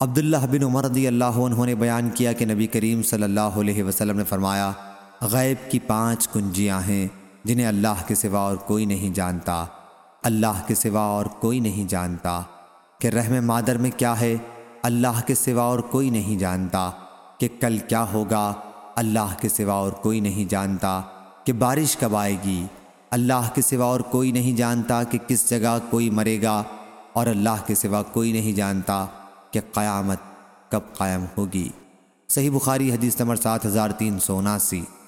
عبداللہ بن عمر رضی اللہ عنہ نے بیان کیا کہ نبی کریم صلی اللہ علیہ وسلم نے فرمایا غیب کی پانچ کنجیاں ہیں جنہیں اللہ کے سوا اور کوئی نہیں جانتا۔ اللہ کے سوا اور کوئی نہیں جانتا کہ رحم مادر میں کیا ہے۔ اللہ کے سوا اور کوئی نہیں جانتا کہ کل کیا ہوگا۔ اللہ کے سوا اور کوئی نہیں جانتا کہ بارش کب آئے گی۔ اللہ کے سوا اور کوئی نہیں جانتا کہ کس جگہ کوئی مرے گا۔ اور اللہ کے سوا کوئی نہیں جانتا کہ قیامت کب قائم ہوگی۔ صحیح بخاری حدیث نمبر سات